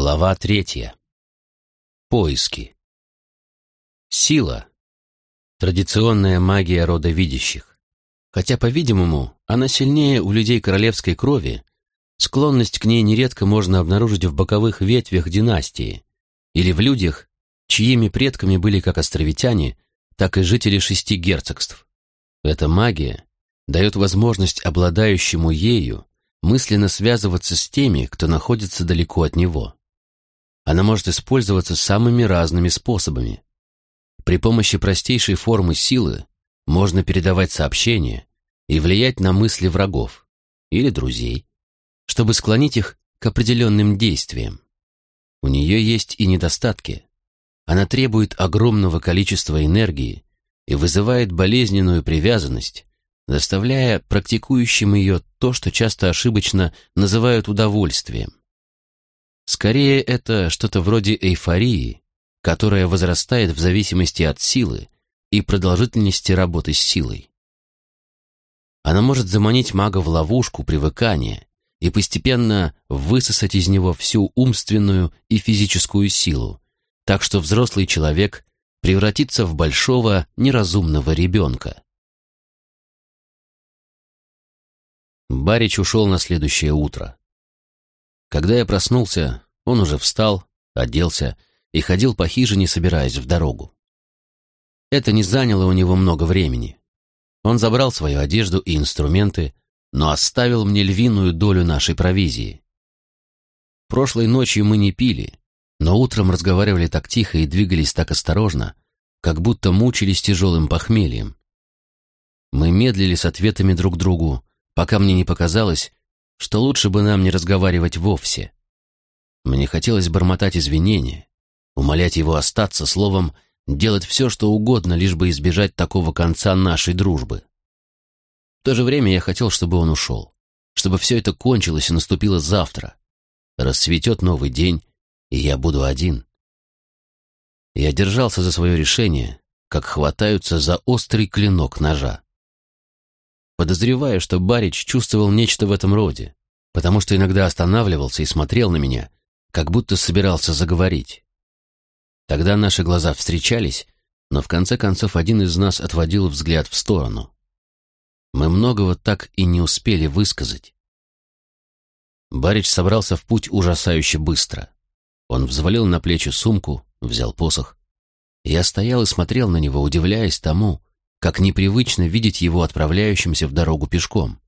Глава третья. Поиски. Сила. Традиционная магия рода видящих. Хотя, по-видимому, она сильнее у людей королевской крови, склонность к ней нередко можно обнаружить в боковых ветвях династии или в людях, чьими предками были как островитяне, так и жители шести герцогств. Эта магия дает возможность обладающему ею мысленно связываться с теми, кто находится далеко от него. Она может использоваться самыми разными способами. При помощи простейшей формы силы можно передавать сообщения и влиять на мысли врагов или друзей, чтобы склонить их к определенным действиям. У нее есть и недостатки. Она требует огромного количества энергии и вызывает болезненную привязанность, заставляя практикующим ее то, что часто ошибочно называют удовольствием. Скорее, это что-то вроде эйфории, которая возрастает в зависимости от силы и продолжительности работы с силой. Она может заманить мага в ловушку привыкания и постепенно высосать из него всю умственную и физическую силу, так что взрослый человек превратится в большого неразумного ребенка. Барич ушел на следующее утро. Когда я проснулся, он уже встал, оделся и ходил по хижине, собираясь в дорогу. Это не заняло у него много времени. Он забрал свою одежду и инструменты, но оставил мне львиную долю нашей провизии. Прошлой ночью мы не пили, но утром разговаривали так тихо и двигались так осторожно, как будто мучились тяжелым похмельем. Мы медлили с ответами друг другу, пока мне не показалось, что лучше бы нам не разговаривать вовсе. Мне хотелось бормотать извинения, умолять его остаться, словом, делать все, что угодно, лишь бы избежать такого конца нашей дружбы. В то же время я хотел, чтобы он ушел, чтобы все это кончилось и наступило завтра. Расцветет новый день, и я буду один. Я держался за свое решение, как хватаются за острый клинок ножа. Подозреваю, что Барич чувствовал нечто в этом роде, потому что иногда останавливался и смотрел на меня, как будто собирался заговорить. Тогда наши глаза встречались, но в конце концов один из нас отводил взгляд в сторону. Мы многого так и не успели высказать. Барич собрался в путь ужасающе быстро. Он взвалил на плечи сумку, взял посох. Я стоял и смотрел на него, удивляясь тому, как непривычно видеть его отправляющимся в дорогу пешком.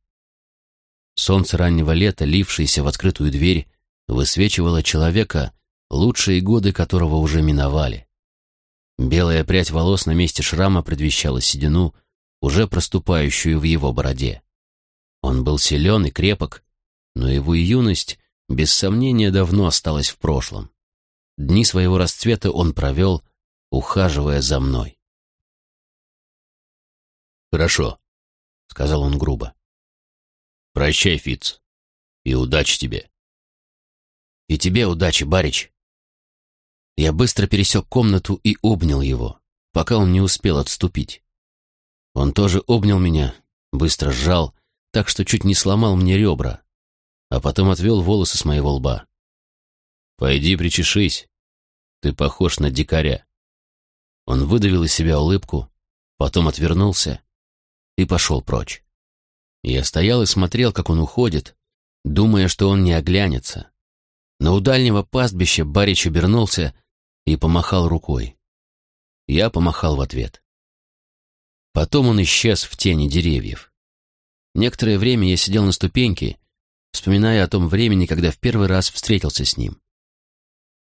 Солнце раннего лета, лившееся в открытую дверь, высвечивало человека, лучшие годы которого уже миновали. Белая прядь волос на месте шрама предвещала седину, уже проступающую в его бороде. Он был силен и крепок, но его юность, без сомнения, давно осталась в прошлом. Дни своего расцвета он провел, ухаживая за мной. «Хорошо», — сказал он грубо. «Прощай, Фиц, и удачи тебе». «И тебе удачи, барич». Я быстро пересек комнату и обнял его, пока он не успел отступить. Он тоже обнял меня, быстро сжал, так что чуть не сломал мне ребра, а потом отвел волосы с моего лба. «Пойди причешись, ты похож на дикаря». Он выдавил из себя улыбку, потом отвернулся и пошел прочь. Я стоял и смотрел, как он уходит, думая, что он не оглянется. Но у дальнего пастбища Барич обернулся и помахал рукой. Я помахал в ответ. Потом он исчез в тени деревьев. Некоторое время я сидел на ступеньке, вспоминая о том времени, когда в первый раз встретился с ним.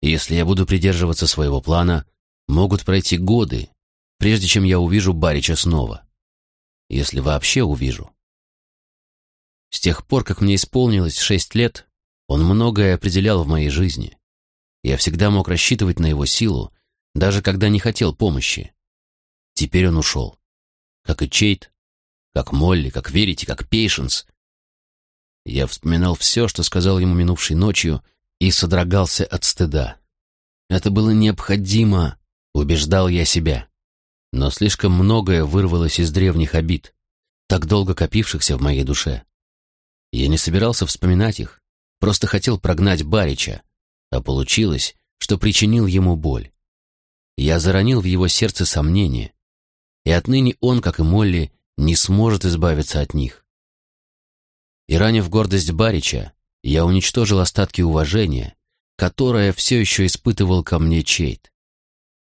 если я буду придерживаться своего плана, могут пройти годы, прежде чем я увижу Барича снова если вообще увижу. С тех пор, как мне исполнилось шесть лет, он многое определял в моей жизни. Я всегда мог рассчитывать на его силу, даже когда не хотел помощи. Теперь он ушел. Как и Чейт, как Молли, как Верите, как Пейшенс. Я вспоминал все, что сказал ему минувшей ночью, и содрогался от стыда. Это было необходимо, убеждал я себя но слишком многое вырвалось из древних обид, так долго копившихся в моей душе. Я не собирался вспоминать их, просто хотел прогнать Барича, А получилось, что причинил ему боль. Я заронил в его сердце сомнения, и отныне он, как и Молли, не сможет избавиться от них. И ранив гордость Барича, я уничтожил остатки уважения, которое все еще испытывал ко мне Чейт.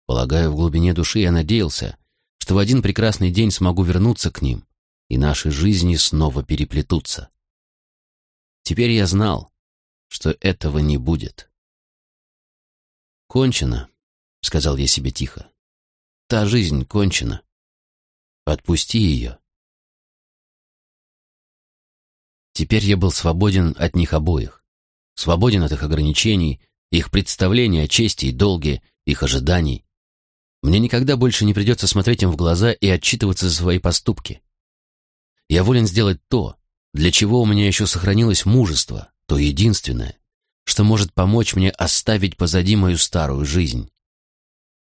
Полагаю, в глубине души я надеялся, что в один прекрасный день смогу вернуться к ним, и наши жизни снова переплетутся. Теперь я знал, что этого не будет. «Кончено», — сказал я себе тихо. «Та жизнь кончена. Отпусти ее». Теперь я был свободен от них обоих. Свободен от их ограничений, их представления о чести и долге, их ожиданий. Мне никогда больше не придется смотреть им в глаза и отчитываться за свои поступки. Я волен сделать то, для чего у меня еще сохранилось мужество, то единственное, что может помочь мне оставить позади мою старую жизнь.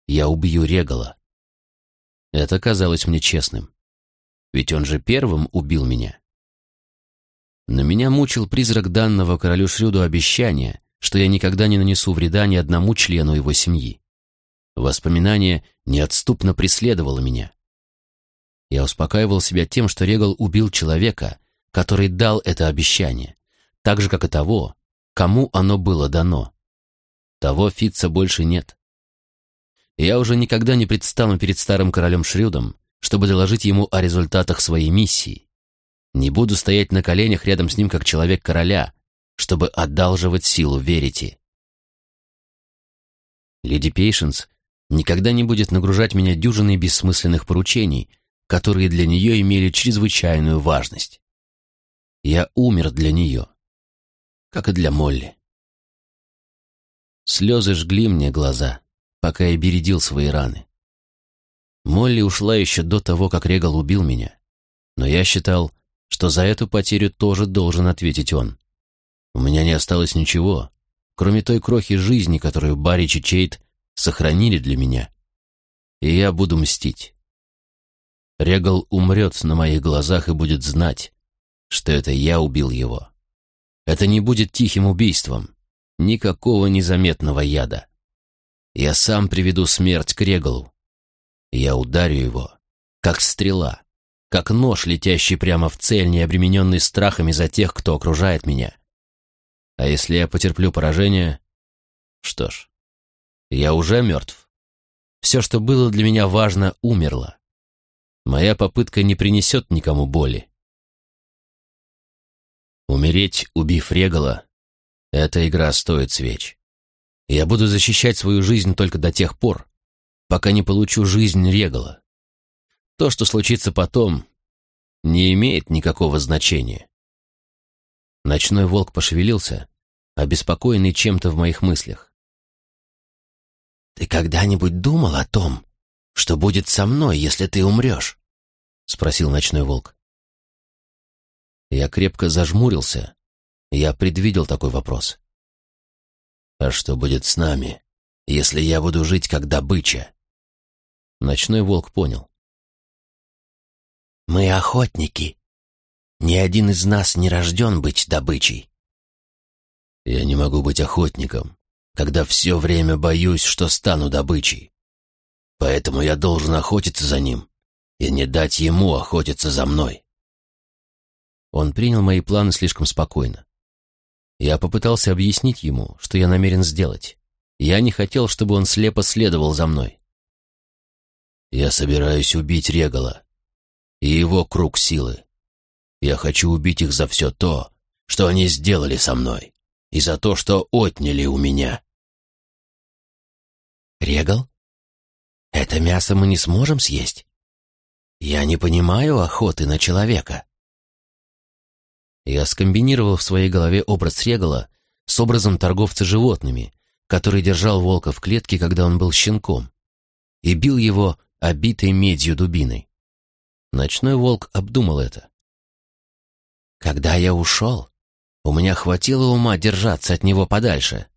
Я убью Регала. Это казалось мне честным. Ведь он же первым убил меня. Но меня мучил призрак данного королю Шрюду обещания, что я никогда не нанесу вреда ни одному члену его семьи. Воспоминание неотступно преследовало меня. Я успокаивал себя тем, что Регал убил человека, который дал это обещание, так же, как и того, кому оно было дано. Того Фитца больше нет. Я уже никогда не предстану перед старым королем Шрюдом, чтобы доложить ему о результатах своей миссии. Не буду стоять на коленях рядом с ним, как человек короля, чтобы одалживать силу верите. Леди Пейшенс никогда не будет нагружать меня дюжиной бессмысленных поручений, которые для нее имели чрезвычайную важность. Я умер для нее, как и для Молли. Слезы жгли мне глаза, пока я бередил свои раны. Молли ушла еще до того, как Регал убил меня, но я считал, что за эту потерю тоже должен ответить он. У меня не осталось ничего, кроме той крохи жизни, которую Барич и Чейт сохранили для меня. И я буду мстить. Регал умрет на моих глазах и будет знать, что это я убил его. Это не будет тихим убийством, никакого незаметного яда. Я сам приведу смерть к Регалу. Я ударю его, как стрела, как нож, летящий прямо в цель, не обремененный страхами за тех, кто окружает меня. А если я потерплю поражение, что ж, я уже мертв. Все, что было для меня важно, умерло. Моя попытка не принесет никому боли. Умереть, убив Регала, эта игра стоит свеч. Я буду защищать свою жизнь только до тех пор, пока не получу жизнь Регала. То, что случится потом, не имеет никакого значения. Ночной волк пошевелился, обеспокоенный чем-то в моих мыслях. «Ты когда-нибудь думал о том, что будет со мной, если ты умрешь?» — спросил ночной волк. Я крепко зажмурился. Я предвидел такой вопрос. «А что будет с нами, если я буду жить как добыча?» Ночной волк понял. «Мы охотники. Ни один из нас не рожден быть добычей». «Я не могу быть охотником, когда все время боюсь, что стану добычей. Поэтому я должен охотиться за ним и не дать ему охотиться за мной. Он принял мои планы слишком спокойно. Я попытался объяснить ему, что я намерен сделать. Я не хотел, чтобы он слепо следовал за мной. Я собираюсь убить Регала и его круг силы. Я хочу убить их за все то, что они сделали со мной и за то, что отняли у меня. Регал? Это мясо мы не сможем съесть? Я не понимаю охоты на человека. Я скомбинировал в своей голове образ Регала с образом торговца животными, который держал волка в клетке, когда он был щенком, и бил его обитой медью дубиной. Ночной волк обдумал это. Когда я ушел, у меня хватило ума держаться от него подальше.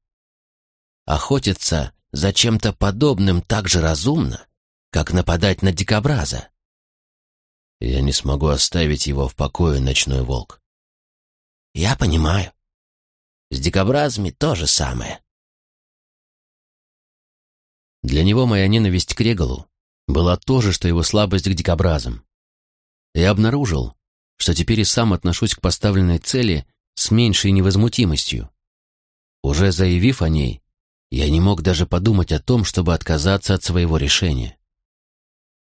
Охотиться за чем-то подобным так же разумно, как нападать на дикобраза. Я не смогу оставить его в покое, ночной волк. Я понимаю. С дикобразами то же самое. Для него моя ненависть к Регалу была то же, что его слабость к дикобразам. Я обнаружил, что теперь и сам отношусь к поставленной цели с меньшей невозмутимостью. Уже заявив о ней, я не мог даже подумать о том, чтобы отказаться от своего решения.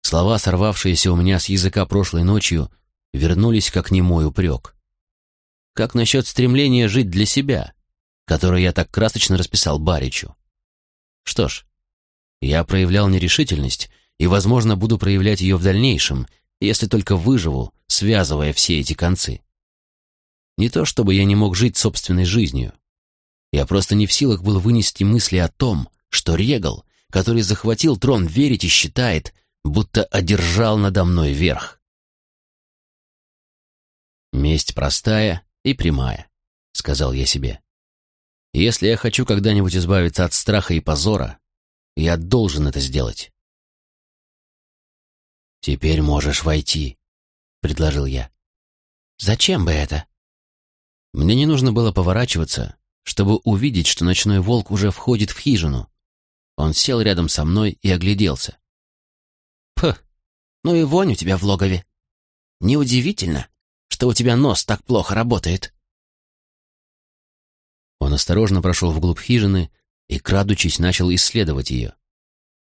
Слова, сорвавшиеся у меня с языка прошлой ночью, вернулись как немой упрек. Как насчет стремления жить для себя, которое я так красочно расписал Баричу? Что ж, я проявлял нерешительность и, возможно, буду проявлять ее в дальнейшем, если только выживу, связывая все эти концы. Не то чтобы я не мог жить собственной жизнью. Я просто не в силах был вынести мысли о том, что Регал, который захватил трон, верить и считает, будто одержал надо мной верх. «Месть простая и прямая», — сказал я себе. «Если я хочу когда-нибудь избавиться от страха и позора, я должен это сделать». «Теперь можешь войти», — предложил я. «Зачем бы это?» Мне не нужно было поворачиваться, чтобы увидеть, что ночной волк уже входит в хижину. Он сел рядом со мной и огляделся. «Пх, ну и вонь у тебя в логове. Неудивительно, что у тебя нос так плохо работает». Он осторожно прошел вглубь хижины и, крадучись, начал исследовать ее.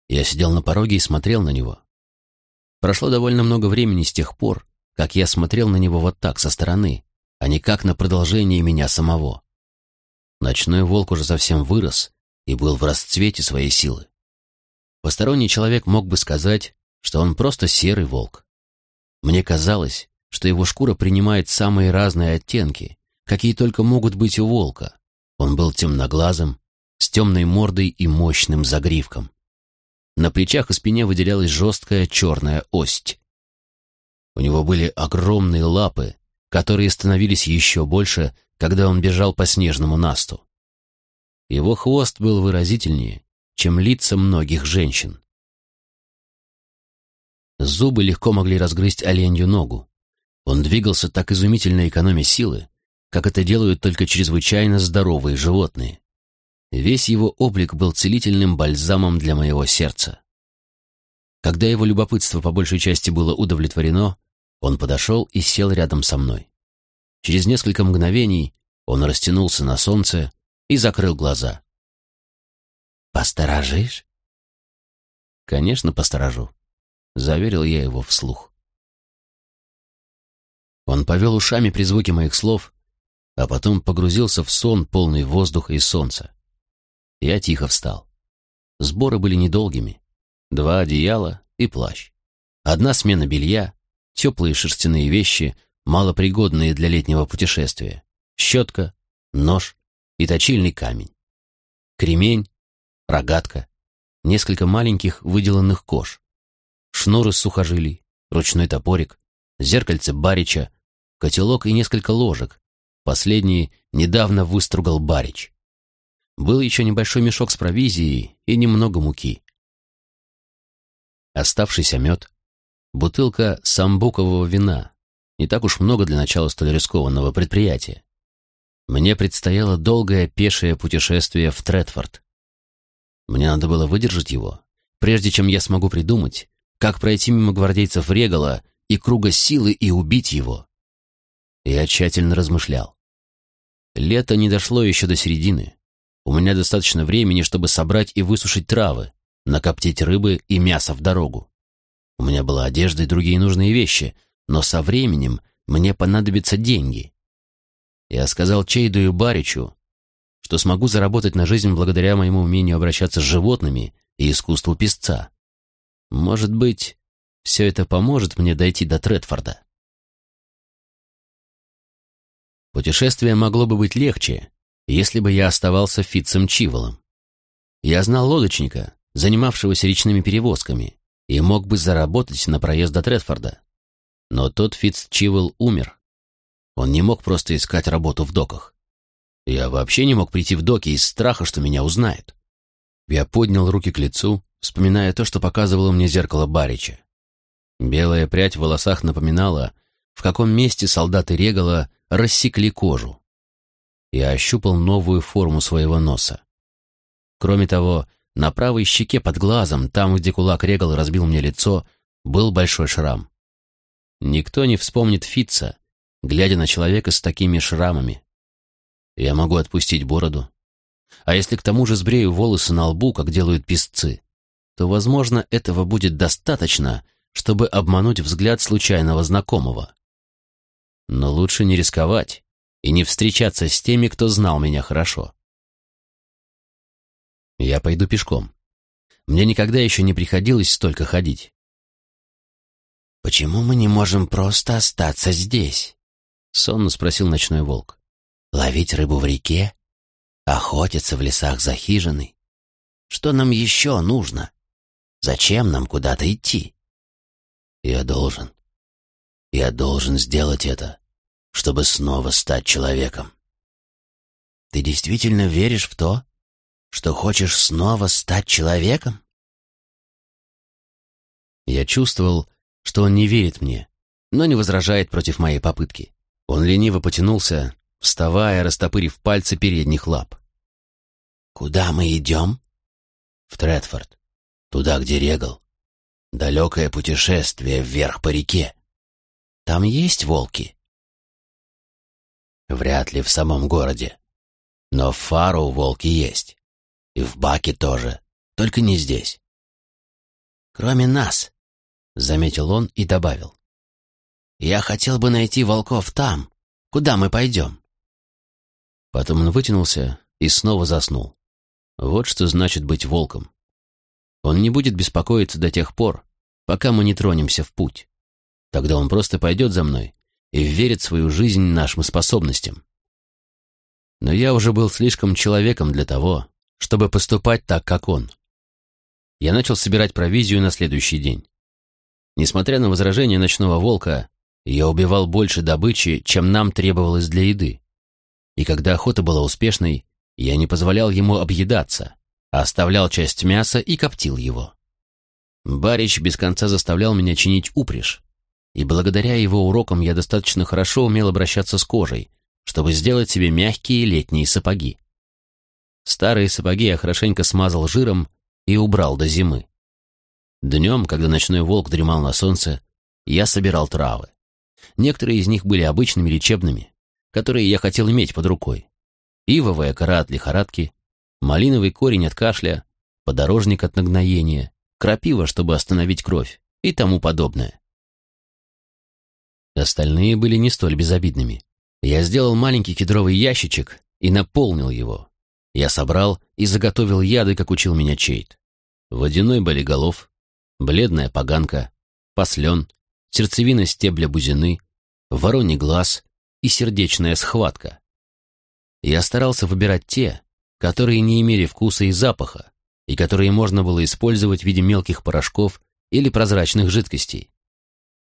Я сидел на пороге и смотрел на него. Прошло довольно много времени с тех пор, как я смотрел на него вот так, со стороны, а не как на продолжение меня самого. Ночной волк уже совсем вырос и был в расцвете своей силы. Посторонний человек мог бы сказать, что он просто серый волк. Мне казалось, что его шкура принимает самые разные оттенки, какие только могут быть у волка. Он был темноглазым, с темной мордой и мощным загривком. На плечах и спине выделялась жесткая черная ость. У него были огромные лапы, которые становились еще больше, когда он бежал по снежному насту. Его хвост был выразительнее, чем лица многих женщин. Зубы легко могли разгрызть оленью ногу. Он двигался так изумительно экономя силы, как это делают только чрезвычайно здоровые животные. Весь его облик был целительным бальзамом для моего сердца. Когда его любопытство по большей части было удовлетворено, он подошел и сел рядом со мной. Через несколько мгновений он растянулся на солнце и закрыл глаза. «Посторожишь?» «Конечно, посторожу», заверил я его вслух. Он повел ушами при звуке моих слов, а потом погрузился в сон, полный воздуха и солнца. Я тихо встал. Сборы были недолгими. Два одеяла и плащ. Одна смена белья, теплые шерстяные вещи, малопригодные для летнего путешествия, щетка, нож и точильный камень. Кремень, рогатка, несколько маленьких выделанных кож, шнур из сухожилий, ручной топорик, зеркальце барича, котелок и несколько ложек. Последний недавно выстругал барич. Был еще небольшой мешок с провизией и немного муки. Оставшийся мед, бутылка самбукового вина. Не так уж много для начала столь рискованного предприятия. Мне предстояло долгое пешее путешествие в Третфорд. Мне надо было выдержать его, прежде чем я смогу придумать, как пройти мимо гвардейцев Регала и круга силы и убить его. Я тщательно размышлял. Лето не дошло еще до середины. У меня достаточно времени, чтобы собрать и высушить травы, накоптить рыбы и мясо в дорогу. У меня была одежда и другие нужные вещи, но со временем мне понадобятся деньги. Я сказал Чейду и Баричу, что смогу заработать на жизнь благодаря моему умению обращаться с животными и искусству писца. Может быть, все это поможет мне дойти до Тредфорда. Путешествие могло бы быть легче, если бы я оставался Фитцем Чиволом. Я знал лодочника, занимавшегося речными перевозками, и мог бы заработать на проезд до Тредфорда. Но тот Фитц Чивол умер. Он не мог просто искать работу в доках. Я вообще не мог прийти в доки из страха, что меня узнают. Я поднял руки к лицу вспоминая то, что показывало мне зеркало Барича. Белая прядь в волосах напоминала, в каком месте солдаты Регала рассекли кожу. Я ощупал новую форму своего носа. Кроме того, на правой щеке под глазом, там, где кулак Регал разбил мне лицо, был большой шрам. Никто не вспомнит Фитца, глядя на человека с такими шрамами. Я могу отпустить бороду. А если к тому же сбрею волосы на лбу, как делают песцы, то, возможно, этого будет достаточно, чтобы обмануть взгляд случайного знакомого. Но лучше не рисковать и не встречаться с теми, кто знал меня хорошо. Я пойду пешком. Мне никогда еще не приходилось столько ходить. «Почему мы не можем просто остаться здесь?» — сонно спросил ночной волк. «Ловить рыбу в реке? Охотиться в лесах за хижиной? Что нам еще нужно? Зачем нам куда-то идти?» «Я должен. Я должен сделать это, чтобы снова стать человеком». «Ты действительно веришь в то, что хочешь снова стать человеком?» Я чувствовал, что он не верит мне, но не возражает против моей попытки. Он лениво потянулся, вставая, растопырив пальцы передних лап. «Куда мы идем?» «В Тредфорд, туда, где Регал. Далекое путешествие вверх по реке. Там есть волки?» «Вряд ли в самом городе. Но в Фару волки есть. И в Баке тоже, только не здесь. Кроме нас, заметил он и добавил. Я хотел бы найти волков там, куда мы пойдем. Потом он вытянулся и снова заснул. Вот что значит быть волком. Он не будет беспокоиться до тех пор, пока мы не тронемся в путь. Тогда он просто пойдет за мной и верит свою жизнь нашим способностям. Но я уже был слишком человеком для того, чтобы поступать так, как он. Я начал собирать провизию на следующий день. Несмотря на возражения ночного волка, я убивал больше добычи, чем нам требовалось для еды. И когда охота была успешной, я не позволял ему объедаться, а оставлял часть мяса и коптил его. Барич без конца заставлял меня чинить упряжь, и благодаря его урокам я достаточно хорошо умел обращаться с кожей, чтобы сделать себе мягкие летние сапоги. Старые сапоги я хорошенько смазал жиром и убрал до зимы. Днем, когда ночной волк дремал на солнце, я собирал травы. Некоторые из них были обычными лечебными, которые я хотел иметь под рукой. Ивовая кора от лихорадки, малиновый корень от кашля, подорожник от нагноения, крапива, чтобы остановить кровь и тому подобное. Остальные были не столь безобидными. Я сделал маленький кедровый ящичек и наполнил его, я собрал и заготовил яды, как учил меня Чейт. Водяной болиголов, бледная поганка, послен, сердцевина стебля бузины, вороний глаз и сердечная схватка. Я старался выбирать те, которые не имели вкуса и запаха, и которые можно было использовать в виде мелких порошков или прозрачных жидкостей.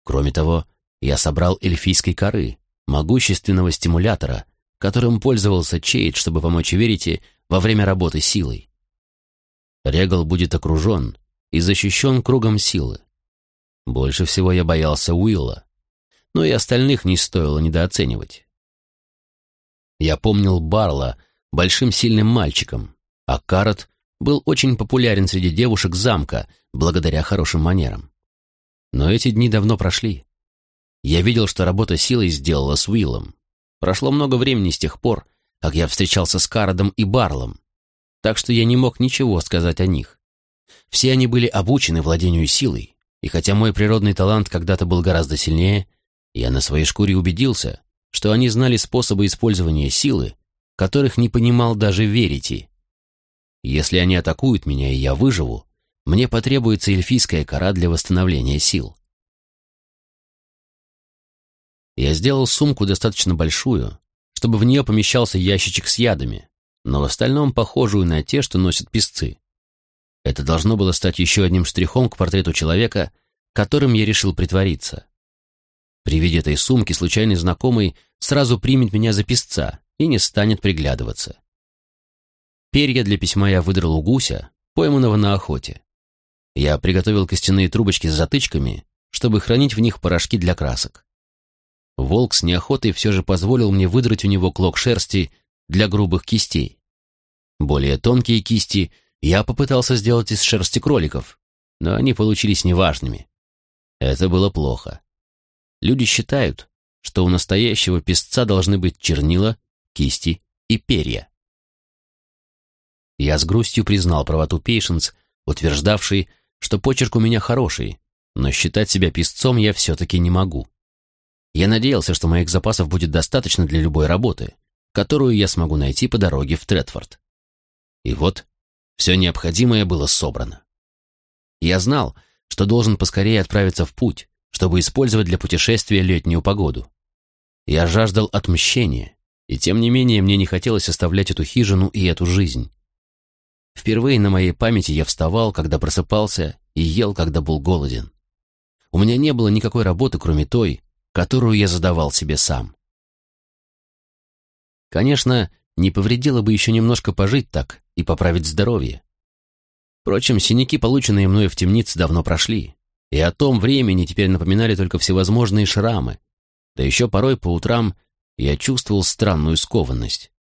Кроме того, я собрал эльфийской коры, могущественного стимулятора, которым пользовался Чейд, чтобы помочь Верите во время работы силой. Регал будет окружен и защищен кругом силы. Больше всего я боялся Уилла, но и остальных не стоило недооценивать. Я помнил Барла большим сильным мальчиком, а Карат был очень популярен среди девушек замка благодаря хорошим манерам. Но эти дни давно прошли. Я видел, что работа силой сделала с Уиллом. Прошло много времени с тех пор, как я встречался с Карадом и Барлом, так что я не мог ничего сказать о них. Все они были обучены владению силой, и хотя мой природный талант когда-то был гораздо сильнее, я на своей шкуре убедился, что они знали способы использования силы, которых не понимал даже Верити. Если они атакуют меня и я выживу, мне потребуется эльфийская кора для восстановления сил. Я сделал сумку достаточно большую, чтобы в нее помещался ящичек с ядами, но в остальном похожую на те, что носят песцы. Это должно было стать еще одним штрихом к портрету человека, которым я решил притвориться. При виде этой сумки случайный знакомый сразу примет меня за песца и не станет приглядываться. Перья для письма я выдрал у гуся, пойманного на охоте. Я приготовил костяные трубочки с затычками, чтобы хранить в них порошки для красок. Волк с неохотой все же позволил мне выдрать у него клок шерсти для грубых кистей. Более тонкие кисти я попытался сделать из шерсти кроликов, но они получились неважными. Это было плохо. Люди считают, что у настоящего песца должны быть чернила, кисти и перья. Я с грустью признал правоту Пейшенс, утверждавший, что почерк у меня хороший, но считать себя песцом я все-таки не могу. Я надеялся, что моих запасов будет достаточно для любой работы, которую я смогу найти по дороге в Тредфорд. И вот, все необходимое было собрано. Я знал, что должен поскорее отправиться в путь, чтобы использовать для путешествия летнюю погоду. Я жаждал отмщения, и тем не менее мне не хотелось оставлять эту хижину и эту жизнь. Впервые на моей памяти я вставал, когда просыпался, и ел, когда был голоден. У меня не было никакой работы, кроме той, которую я задавал себе сам. Конечно, не повредило бы еще немножко пожить так и поправить здоровье. Впрочем, синяки, полученные мною в темнице, давно прошли, и о том времени теперь напоминали только всевозможные шрамы, да еще порой по утрам я чувствовал странную скованность.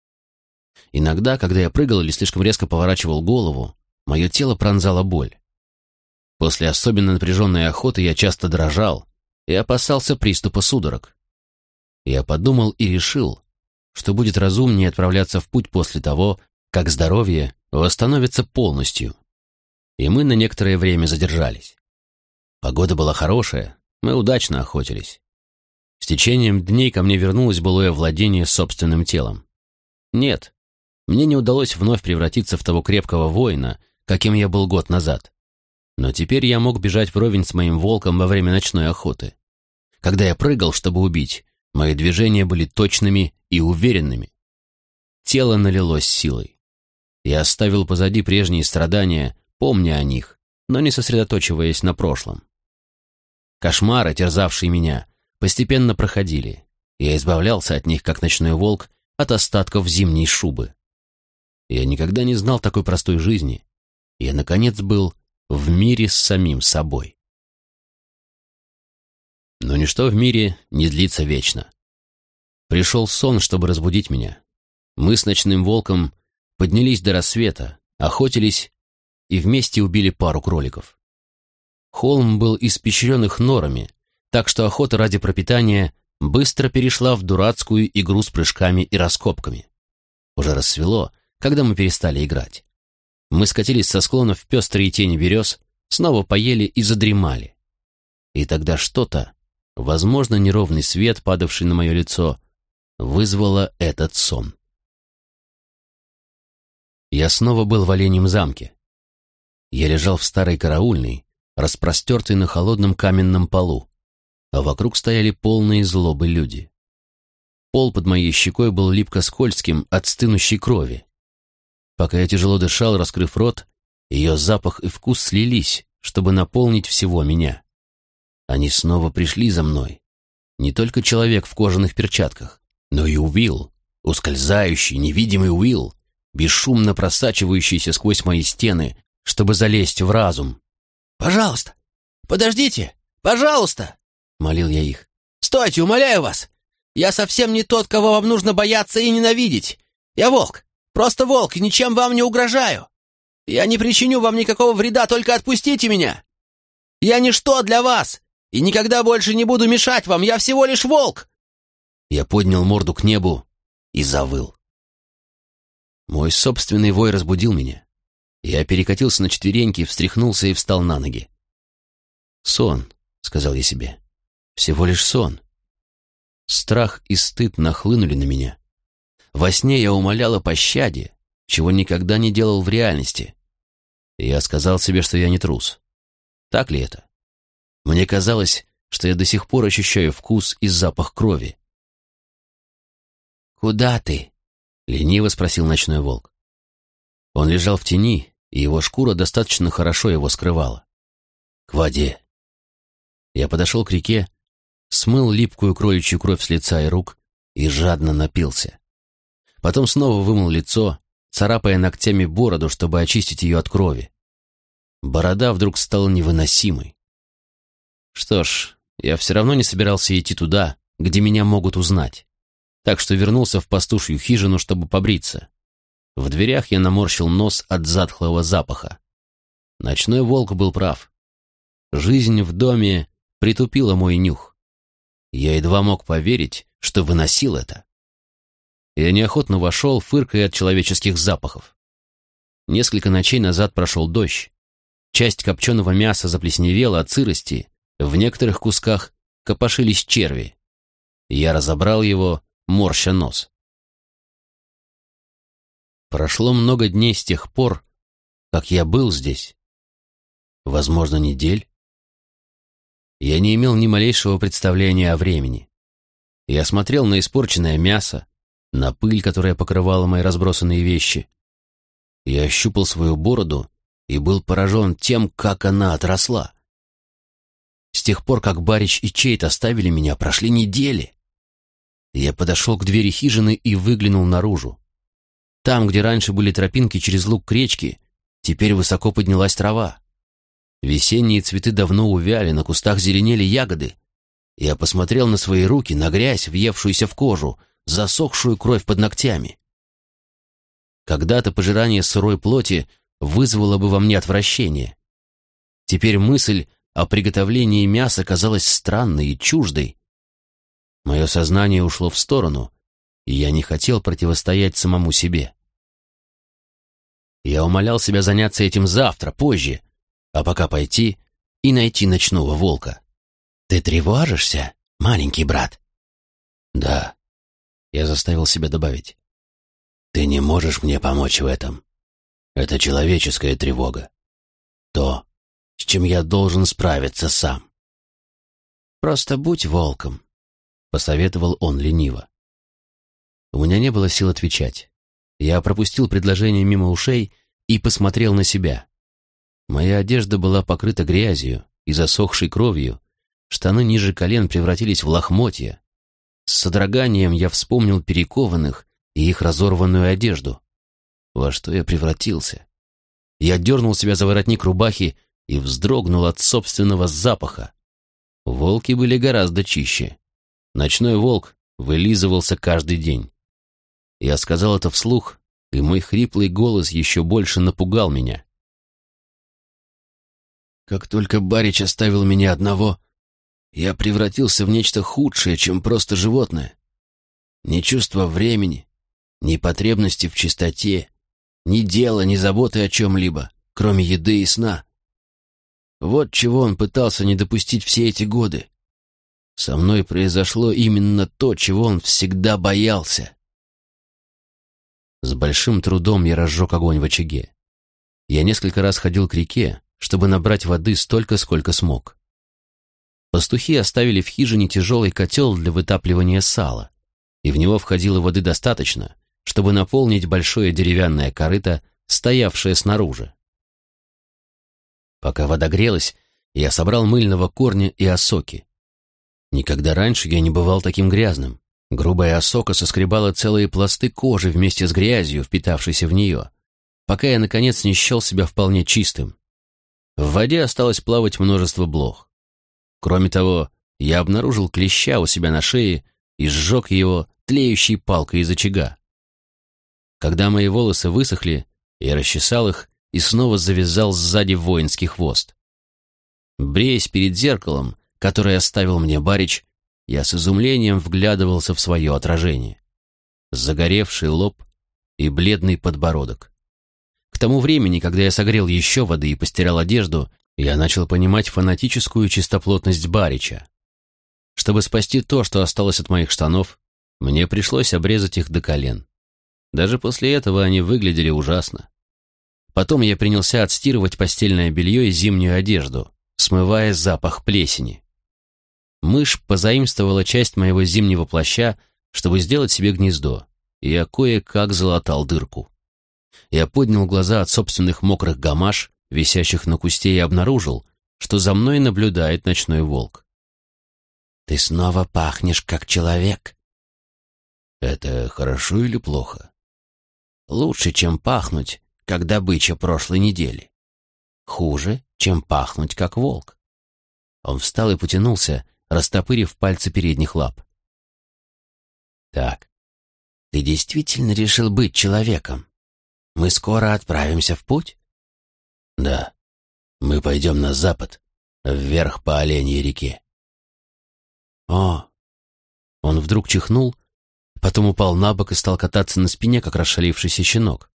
Иногда, когда я прыгал или слишком резко поворачивал голову, мое тело пронзала боль. После особенно напряженной охоты я часто дрожал и опасался приступа судорог. Я подумал и решил, что будет разумнее отправляться в путь после того, как здоровье восстановится полностью. И мы на некоторое время задержались. Погода была хорошая, мы удачно охотились. С течением дней ко мне вернулось былое владение собственным телом. Нет, мне не удалось вновь превратиться в того крепкого воина, каким я был год назад. Но теперь я мог бежать вровень с моим волком во время ночной охоты. Когда я прыгал, чтобы убить, мои движения были точными и уверенными. Тело налилось силой. Я оставил позади прежние страдания, помня о них, но не сосредоточиваясь на прошлом. Кошмары, терзавшие меня, постепенно проходили. Я избавлялся от них, как ночной волк, от остатков зимней шубы. Я никогда не знал такой простой жизни. Я, наконец, был в мире с самим собой. Но ничто в мире не длится вечно. Пришел сон, чтобы разбудить меня. Мы с ночным волком поднялись до рассвета, охотились и вместе убили пару кроликов. Холм был испещрен их норами, так что охота ради пропитания быстро перешла в дурацкую игру с прыжками и раскопками. Уже рассвело, когда мы перестали играть. Мы скатились со склонов в пестрые тени берез, снова поели и задремали. И тогда что-то, возможно, неровный свет, падавший на мое лицо, вызвало этот сон. Я снова был в Оленьем замке. Я лежал в старой караульной, распростертый на холодном каменном полу, а вокруг стояли полные злобы люди. Пол под моей щекой был липко-скользким от стынущей крови. Пока я тяжело дышал, раскрыв рот, ее запах и вкус слились, чтобы наполнить всего меня. Они снова пришли за мной. Не только человек в кожаных перчатках, но и Уилл, ускользающий, невидимый Уилл, бесшумно просачивающийся сквозь мои стены, чтобы залезть в разум. «Пожалуйста! Подождите! Пожалуйста!» — молил я их. «Стойте, умоляю вас! Я совсем не тот, кого вам нужно бояться и ненавидеть! Я волк! Просто волк, и ничем вам не угрожаю. Я не причиню вам никакого вреда, только отпустите меня. Я ничто для вас, и никогда больше не буду мешать вам, я всего лишь волк!» Я поднял морду к небу и завыл. Мой собственный вой разбудил меня. Я перекатился на четвереньки, встряхнулся и встал на ноги. «Сон», — сказал я себе, — «всего лишь сон». Страх и стыд нахлынули на меня. Во сне я умолял о пощаде, чего никогда не делал в реальности. я сказал себе, что я не трус. Так ли это? Мне казалось, что я до сих пор ощущаю вкус и запах крови. «Куда ты?» — лениво спросил ночной волк. Он лежал в тени, и его шкура достаточно хорошо его скрывала. К воде. Я подошел к реке, смыл липкую кроличью кровь с лица и рук и жадно напился. Потом снова вымыл лицо, царапая ногтями бороду, чтобы очистить ее от крови. Борода вдруг стала невыносимой. Что ж, я все равно не собирался идти туда, где меня могут узнать. Так что вернулся в пастушью хижину, чтобы побриться. В дверях я наморщил нос от затхлого запаха. Ночной волк был прав. Жизнь в доме притупила мой нюх. Я едва мог поверить, что выносил это. Я неохотно вошел, фыркая от человеческих запахов. Несколько ночей назад прошел дождь. Часть копченого мяса заплесневела от сырости, в некоторых кусках копошились черви. Я разобрал его, морща нос. Прошло много дней с тех пор, как я был здесь. Возможно, недель. Я не имел ни малейшего представления о времени. Я смотрел на испорченное мясо, на пыль, которая покрывала мои разбросанные вещи. Я ощупал свою бороду и был поражен тем, как она отросла. Тех пор, как Барич и Чейт оставили меня, прошли недели. Я подошел к двери хижины и выглянул наружу. Там, где раньше были тропинки через луг к речке, теперь высоко поднялась трава. Весенние цветы давно увяли, на кустах зеленели ягоды. Я посмотрел на свои руки, на грязь, въевшуюся в кожу, засохшую кровь под ногтями. Когда-то пожирание сырой плоти вызвало бы во мне отвращение. Теперь мысль о приготовлении мяса казалась странной и чуждой. Мое сознание ушло в сторону, и я не хотел противостоять самому себе. Я умолял себя заняться этим завтра, позже, а пока пойти и найти ночного волка. «Ты тревожишься, маленький брат?» «Да», — я заставил себя добавить. «Ты не можешь мне помочь в этом. Это человеческая тревога. То, с чем я должен справиться сам». «Просто будь волком», — посоветовал он лениво. У меня не было сил отвечать. Я пропустил предложение мимо ушей и посмотрел на себя. Моя одежда была покрыта грязью и засохшей кровью, штаны ниже колен превратились в лохмотья. С содроганием я вспомнил перекованных и их разорванную одежду. Во что я превратился? Я дернул себя за воротник рубахи и вздрогнул от собственного запаха. Волки были гораздо чище. Ночной волк вылизывался каждый день. Я сказал это вслух, и мой хриплый голос еще больше напугал меня. Как только Барич оставил меня одного, я превратился в нечто худшее, чем просто животное. Ни чувства времени, ни потребности в чистоте, ни дела, ни заботы о чем-либо, кроме еды и сна. Вот чего он пытался не допустить все эти годы. Со мной произошло именно то, чего он всегда боялся. С большим трудом я разжег огонь в очаге. Я несколько раз ходил к реке, чтобы набрать воды столько, сколько смог. Пастухи оставили в хижине тяжелый котел для вытапливания сала, и в него входило воды достаточно, чтобы наполнить большое деревянное корыто, стоявшее снаружи. Пока вода грелась, я собрал мыльного корня и осоки. Никогда раньше я не бывал таким грязным. Грубая осока соскребала целые пласты кожи вместе с грязью, впитавшейся в нее, пока я, наконец, не счел себя вполне чистым. В воде осталось плавать множество блох. Кроме того, я обнаружил клеща у себя на шее и сжег его тлеющей палкой из очага. Когда мои волосы высохли, я расчесал их и снова завязал сзади воинский хвост. Бреясь перед зеркалом, которое оставил мне Барич, я с изумлением вглядывался в свое отражение. Загоревший лоб и бледный подбородок. К тому времени, когда я согрел еще воды и постирал одежду, я начал понимать фанатическую чистоплотность Барича. Чтобы спасти то, что осталось от моих штанов, мне пришлось обрезать их до колен. Даже после этого они выглядели ужасно. Потом я принялся отстирывать постельное белье и зимнюю одежду, смывая запах плесени. Мышь позаимствовала часть моего зимнего плаща, чтобы сделать себе гнездо, и я кое-как залатал дырку. Я поднял глаза от собственных мокрых гамаш, висящих на кусте, и обнаружил, что за мной наблюдает ночной волк. «Ты снова пахнешь, как человек». «Это хорошо или плохо?» «Лучше, чем пахнуть, как добыча прошлой недели. Хуже, чем пахнуть, как волк». Он встал и потянулся, растопырив пальцы передних лап. «Так, ты действительно решил быть человеком?» Мы скоро отправимся в путь? Да. Мы пойдем на запад, вверх по Оленьей реке. О! Он вдруг чихнул, потом упал на бок и стал кататься на спине, как расшалившийся щенок.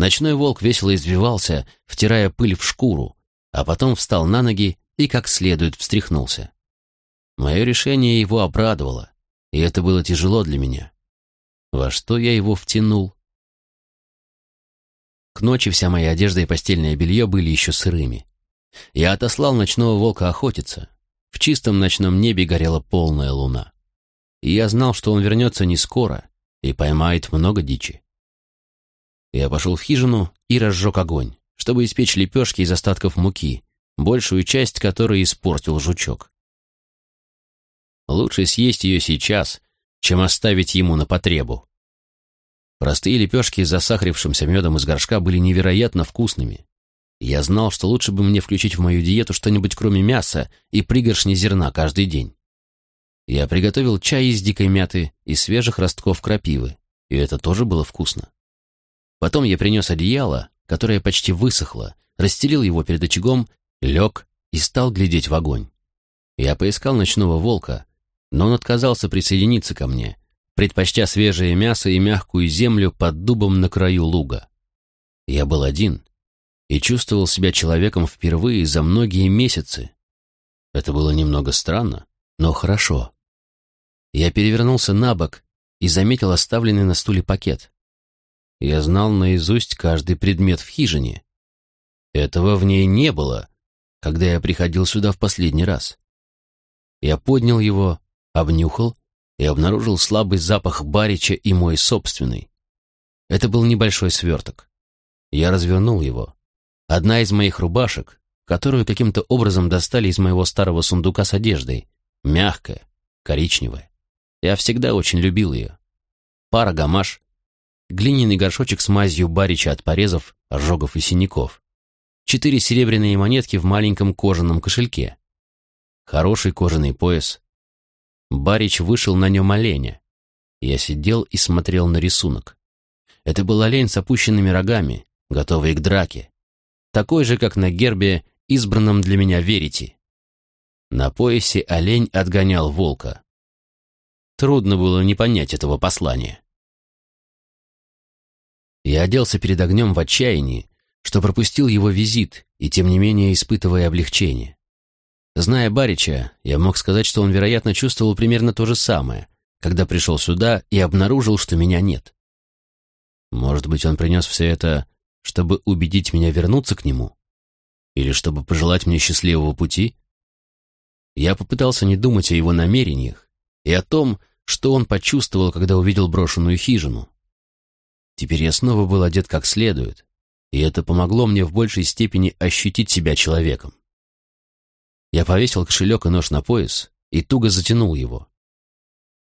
Ночной волк весело извивался, втирая пыль в шкуру, а потом встал на ноги и как следует встряхнулся. Мое решение его обрадовало, и это было тяжело для меня. Во что я его втянул? К ночи вся моя одежда и постельное белье были еще сырыми. Я отослал ночного волка охотиться. В чистом ночном небе горела полная луна. И я знал, что он вернется не скоро и поймает много дичи. Я пошел в хижину и разжег огонь, чтобы испечь лепешки из остатков муки, большую часть которой испортил жучок. Лучше съесть ее сейчас, чем оставить ему на потребу. Простые лепешки с засахарившимся медом из горшка были невероятно вкусными. Я знал, что лучше бы мне включить в мою диету что-нибудь кроме мяса и пригоршни зерна каждый день. Я приготовил чай из дикой мяты и свежих ростков крапивы, и это тоже было вкусно. Потом я принес одеяло, которое почти высохло, расстелил его перед очагом, лег и стал глядеть в огонь. Я поискал ночного волка, но он отказался присоединиться ко мне, предпочтя свежее мясо и мягкую землю под дубом на краю луга. Я был один и чувствовал себя человеком впервые за многие месяцы. Это было немного странно, но хорошо. Я перевернулся на бок и заметил оставленный на стуле пакет. Я знал наизусть каждый предмет в хижине. Этого в ней не было, когда я приходил сюда в последний раз. Я поднял его, обнюхал и обнаружил слабый запах барича и мой собственный. Это был небольшой сверток. Я развернул его. Одна из моих рубашек, которую каким-то образом достали из моего старого сундука с одеждой, мягкая, коричневая. Я всегда очень любил ее. Пара гамаш, глиняный горшочек с мазью барича от порезов, ожогов и синяков, четыре серебряные монетки в маленьком кожаном кошельке, хороший кожаный пояс, Барич вышел на нем оленя. Я сидел и смотрел на рисунок. Это был олень с опущенными рогами, готовый к драке. Такой же, как на гербе, избранном для меня верите. На поясе олень отгонял волка. Трудно было не понять этого послания. Я оделся перед огнем в отчаянии, что пропустил его визит и, тем не менее, испытывая облегчение. Зная Барича, я мог сказать, что он, вероятно, чувствовал примерно то же самое, когда пришел сюда и обнаружил, что меня нет. Может быть, он принес все это, чтобы убедить меня вернуться к нему? Или чтобы пожелать мне счастливого пути? Я попытался не думать о его намерениях и о том, что он почувствовал, когда увидел брошенную хижину. Теперь я снова был одет как следует, и это помогло мне в большей степени ощутить себя человеком. Я повесил кошелек и нож на пояс и туго затянул его.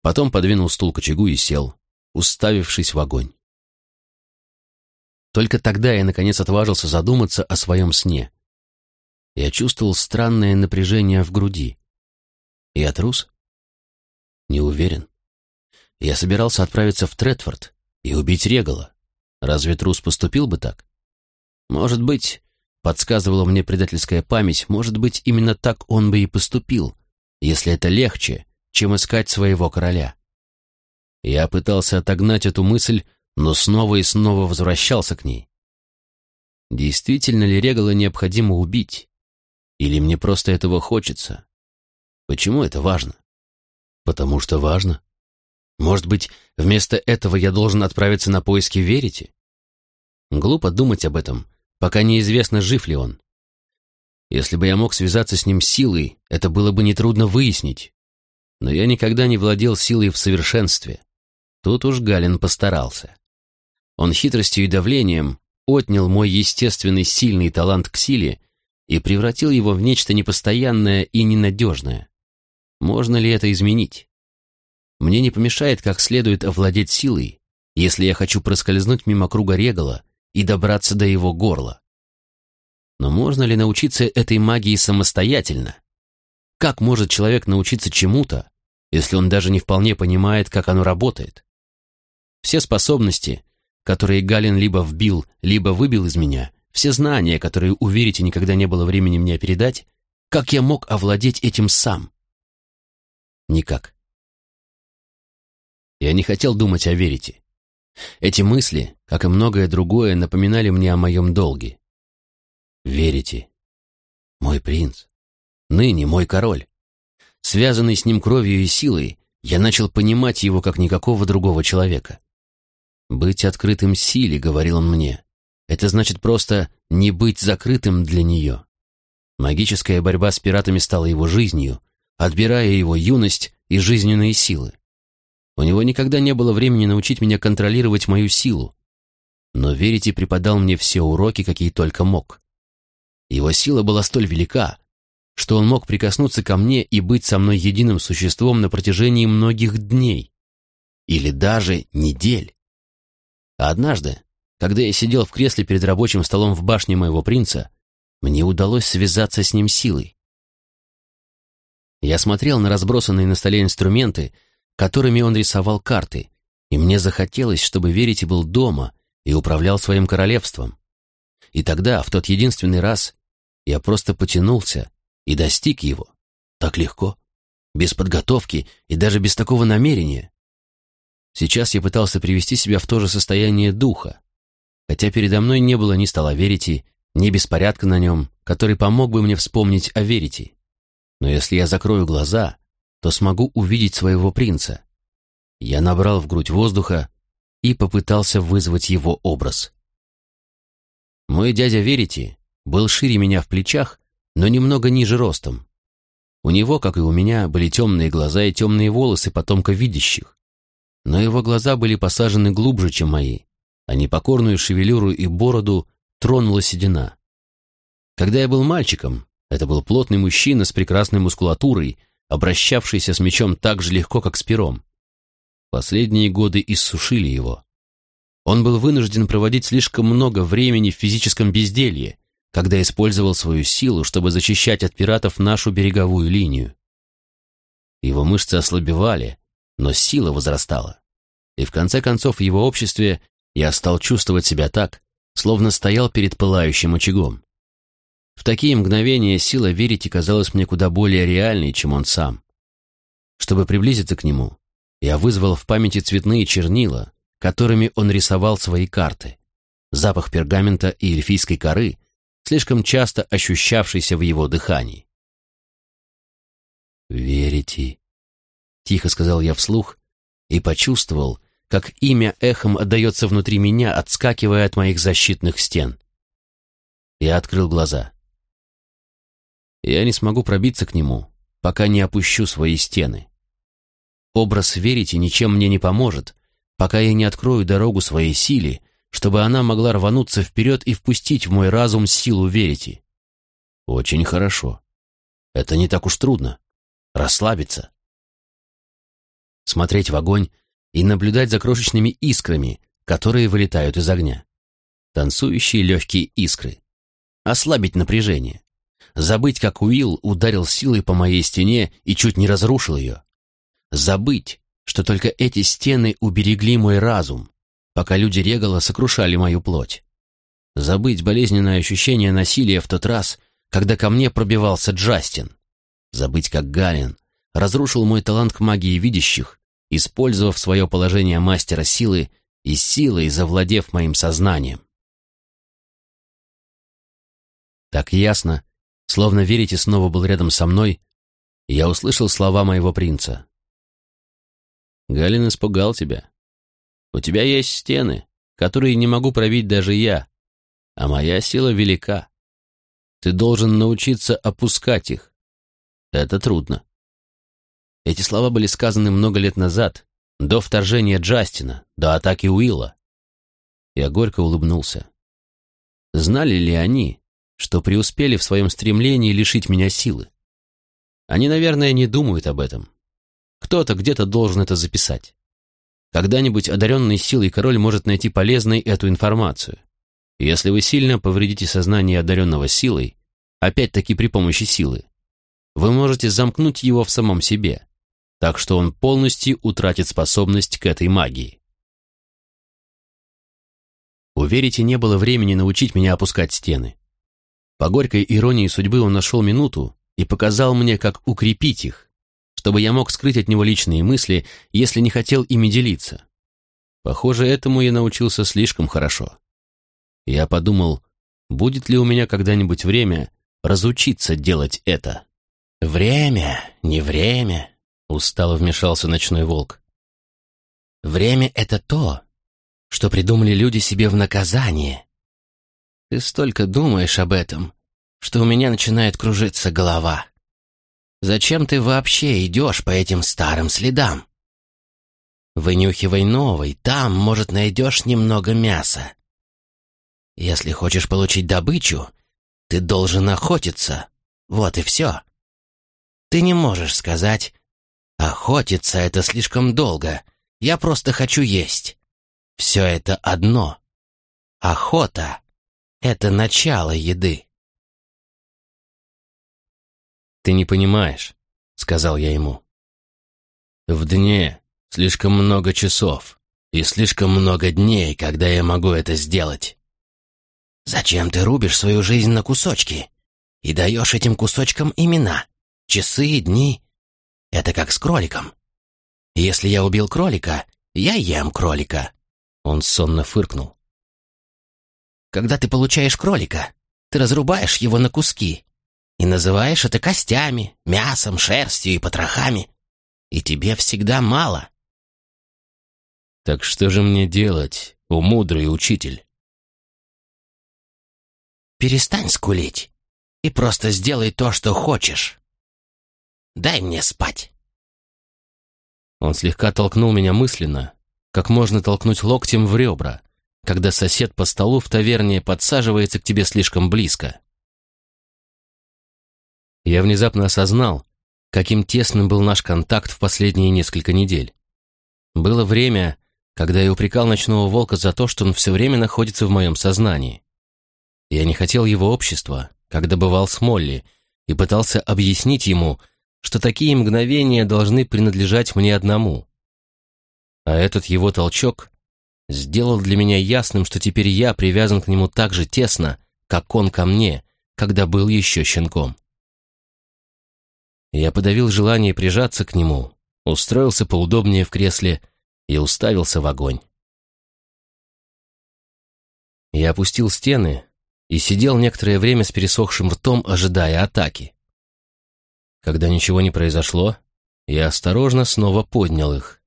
Потом подвинул стул к очагу и сел, уставившись в огонь. Только тогда я, наконец, отважился задуматься о своем сне. Я чувствовал странное напряжение в груди. Я трус? Не уверен. Я собирался отправиться в Третфорд и убить Регала. Разве трус поступил бы так? Может быть, Подсказывала мне предательская память, может быть, именно так он бы и поступил, если это легче, чем искать своего короля. Я пытался отогнать эту мысль, но снова и снова возвращался к ней. Действительно ли Регала необходимо убить? Или мне просто этого хочется? Почему это важно? Потому что важно. Может быть, вместо этого я должен отправиться на поиски Верите? Глупо думать об этом, пока неизвестно, жив ли он. Если бы я мог связаться с ним силой, это было бы нетрудно выяснить. Но я никогда не владел силой в совершенстве. Тут уж Галин постарался. Он хитростью и давлением отнял мой естественный сильный талант к силе и превратил его в нечто непостоянное и ненадежное. Можно ли это изменить? Мне не помешает как следует овладеть силой, если я хочу проскользнуть мимо круга Регала и добраться до его горла. Но можно ли научиться этой магии самостоятельно? Как может человек научиться чему-то, если он даже не вполне понимает, как оно работает? Все способности, которые Галин либо вбил, либо выбил из меня, все знания, которые, уверите, никогда не было времени мне передать, как я мог овладеть этим сам? Никак. Я не хотел думать о верите. Эти мысли, как и многое другое, напоминали мне о моем долге. Верите. Мой принц. Ныне мой король. Связанный с ним кровью и силой, я начал понимать его как никакого другого человека. «Быть открытым силе», — говорил он мне, — «это значит просто не быть закрытым для нее». Магическая борьба с пиратами стала его жизнью, отбирая его юность и жизненные силы. У него никогда не было времени научить меня контролировать мою силу. Но Верите преподал мне все уроки, какие только мог. Его сила была столь велика, что он мог прикоснуться ко мне и быть со мной единым существом на протяжении многих дней. Или даже недель. А однажды, когда я сидел в кресле перед рабочим столом в башне моего принца, мне удалось связаться с ним силой. Я смотрел на разбросанные на столе инструменты, которыми он рисовал карты, и мне захотелось, чтобы Верите был дома и управлял своим королевством. И тогда, в тот единственный раз, я просто потянулся и достиг его. Так легко, без подготовки и даже без такого намерения. Сейчас я пытался привести себя в то же состояние духа, хотя передо мной не было ни стола Верити, ни беспорядка на нем, который помог бы мне вспомнить о Верите. Но если я закрою глаза, то смогу увидеть своего принца. Я набрал в грудь воздуха и попытался вызвать его образ. Мой дядя Верити был шире меня в плечах, но немного ниже ростом. У него, как и у меня, были темные глаза и темные волосы потомка видящих. Но его глаза были посажены глубже, чем мои, а непокорную шевелюру и бороду тронула седина. Когда я был мальчиком, это был плотный мужчина с прекрасной мускулатурой, обращавшийся с мечом так же легко, как с пером. Последние годы иссушили его. Он был вынужден проводить слишком много времени в физическом безделье, когда использовал свою силу, чтобы защищать от пиратов нашу береговую линию. Его мышцы ослабевали, но сила возрастала. И в конце концов в его обществе я стал чувствовать себя так, словно стоял перед пылающим очагом. В такие мгновения сила верить казалась мне куда более реальной, чем он сам. Чтобы приблизиться к нему, я вызвал в памяти цветные чернила, которыми он рисовал свои карты. Запах пергамента и эльфийской коры, слишком часто ощущавшийся в его дыхании. «Верите?» — тихо сказал я вслух и почувствовал, как имя эхом отдается внутри меня, отскакивая от моих защитных стен. Я открыл глаза. Я не смогу пробиться к нему, пока не опущу свои стены. Образ верите ничем мне не поможет, пока я не открою дорогу своей силе, чтобы она могла рвануться вперед и впустить в мой разум силу верите. Очень хорошо. Это не так уж трудно. Расслабиться. Смотреть в огонь и наблюдать за крошечными искрами, которые вылетают из огня. Танцующие легкие искры. Ослабить напряжение. Забыть, как Уилл ударил силой по моей стене и чуть не разрушил ее. Забыть, что только эти стены уберегли мой разум, пока люди Регала сокрушали мою плоть. Забыть болезненное ощущение насилия в тот раз, когда ко мне пробивался Джастин. Забыть, как Галин разрушил мой талант к магии видящих, использовав свое положение мастера силы и силой завладев моим сознанием. Так ясно, словно верите снова был рядом со мной, я услышал слова моего принца. Галин испугал тебя. У тебя есть стены, которые не могу пробить даже я, а моя сила велика. Ты должен научиться опускать их. Это трудно. Эти слова были сказаны много лет назад, до вторжения Джастина, до атаки Уилла. Я горько улыбнулся. Знали ли они, что преуспели в своем стремлении лишить меня силы? Они, наверное, не думают об этом. Кто-то где-то должен это записать. Когда-нибудь одаренный силой король может найти полезной эту информацию. Если вы сильно повредите сознание одаренного силой, опять-таки при помощи силы, вы можете замкнуть его в самом себе, так что он полностью утратит способность к этой магии. У Верите не было времени научить меня опускать стены. По горькой иронии судьбы он нашел минуту и показал мне, как укрепить их, чтобы я мог скрыть от него личные мысли, если не хотел ими делиться. Похоже, этому я научился слишком хорошо. Я подумал, будет ли у меня когда-нибудь время разучиться делать это. «Время, не время», — устало вмешался ночной волк. «Время — это то, что придумали люди себе в наказание. Ты столько думаешь об этом, что у меня начинает кружиться голова. Зачем ты вообще идешь по этим старым следам? Вынюхивай новый, там, может, найдешь немного мяса. Если хочешь получить добычу, ты должен охотиться. Вот и все. Ты не можешь сказать, охотиться — это слишком долго, я просто хочу есть. Все это одно. Охота — это начало еды. «Ты не понимаешь», — сказал я ему. «В дне слишком много часов и слишком много дней, когда я могу это сделать». «Зачем ты рубишь свою жизнь на кусочки и даешь этим кусочкам имена, часы и дни? Это как с кроликом. Если я убил кролика, я ем кролика». Он сонно фыркнул. «Когда ты получаешь кролика, ты разрубаешь его на куски и называешь это костями, мясом, шерстью и потрохами. И тебе всегда мало. Так что же мне делать, о мудрый учитель? Перестань скулить и просто сделай то, что хочешь. Дай мне спать. Он слегка толкнул меня мысленно, как можно толкнуть локтем в ребра, когда сосед по столу в таверне подсаживается к тебе слишком близко. Я внезапно осознал, каким тесным был наш контакт в последние несколько недель. Было время, когда я упрекал ночного волка за то, что он все время находится в моем сознании. Я не хотел его общества, когда бывал с Молли, и пытался объяснить ему, что такие мгновения должны принадлежать мне одному. А этот его толчок сделал для меня ясным, что теперь я привязан к нему так же тесно, как он ко мне, когда был еще щенком. Я подавил желание прижаться к нему, устроился поудобнее в кресле и уставился в огонь. Я опустил стены и сидел некоторое время с пересохшим ртом, ожидая атаки. Когда ничего не произошло, я осторожно снова поднял их.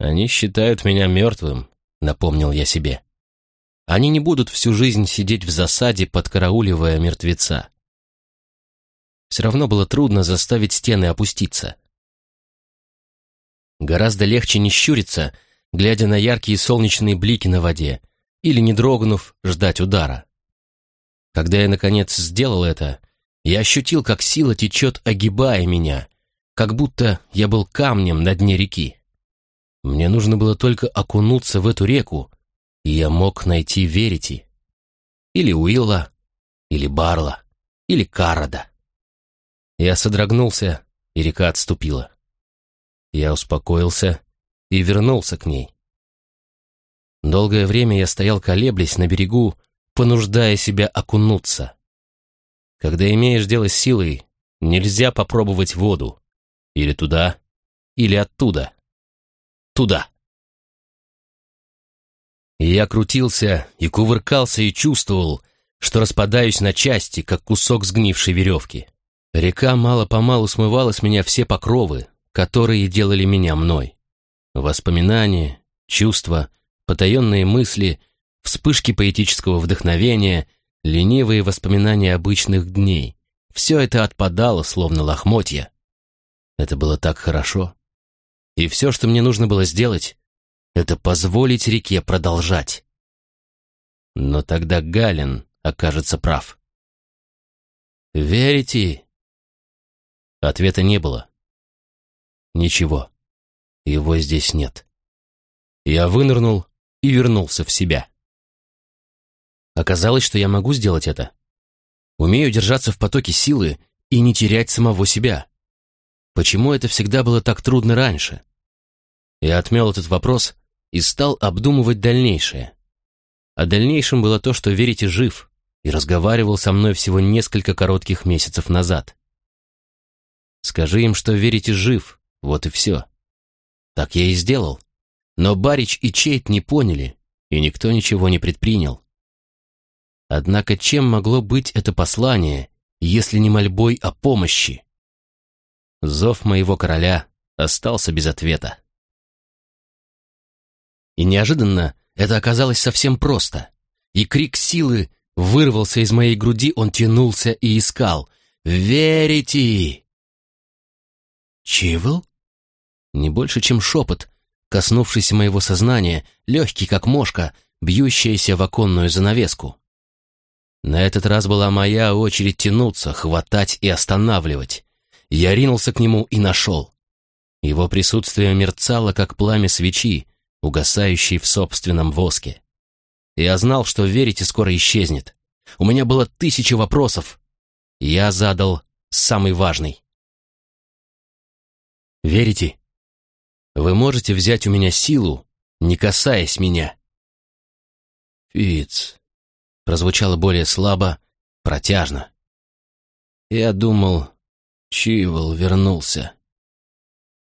«Они считают меня мертвым», — напомнил я себе. «Они не будут всю жизнь сидеть в засаде, подкарауливая мертвеца все равно было трудно заставить стены опуститься. Гораздо легче не щуриться, глядя на яркие солнечные блики на воде, или, не дрогнув, ждать удара. Когда я, наконец, сделал это, я ощутил, как сила течет, огибая меня, как будто я был камнем на дне реки. Мне нужно было только окунуться в эту реку, и я мог найти Верити. Или Уилла, или Барла, или Карада. Я содрогнулся, и река отступила. Я успокоился и вернулся к ней. Долгое время я стоял колеблясь на берегу, понуждая себя окунуться. Когда имеешь дело с силой, нельзя попробовать воду. Или туда, или оттуда. Туда. Я крутился и кувыркался и чувствовал, что распадаюсь на части, как кусок сгнившей веревки. Река мало-помалу смывала с меня все покровы, которые делали меня мной. Воспоминания, чувства, потаенные мысли, вспышки поэтического вдохновения, ленивые воспоминания обычных дней. Все это отпадало, словно лохмотья. Это было так хорошо. И все, что мне нужно было сделать, это позволить реке продолжать. Но тогда Галин окажется прав. «Верите?» Ответа не было. Ничего. Его здесь нет. Я вынырнул и вернулся в себя. Оказалось, что я могу сделать это. Умею держаться в потоке силы и не терять самого себя. Почему это всегда было так трудно раньше? Я отмел этот вопрос и стал обдумывать дальнейшее. а дальнейшем было то, что Верите жив и разговаривал со мной всего несколько коротких месяцев назад. Скажи им, что Верите жив, вот и все. Так я и сделал. Но Барич и Чейт не поняли, и никто ничего не предпринял. Однако чем могло быть это послание, если не мольбой о помощи? Зов моего короля остался без ответа. И неожиданно это оказалось совсем просто. И крик силы вырвался из моей груди, он тянулся и искал. «Верите!» «Чивл?» Не больше, чем шепот, коснувшийся моего сознания, легкий, как мошка, бьющаяся в оконную занавеску. На этот раз была моя очередь тянуться, хватать и останавливать. Я ринулся к нему и нашел. Его присутствие мерцало, как пламя свечи, угасающей в собственном воске. Я знал, что верите скоро исчезнет. У меня было тысяча вопросов. Я задал самый важный. Верите? Вы можете взять у меня силу, не касаясь меня. Фиц, прозвучало более слабо, протяжно. Я думал, Чивол вернулся.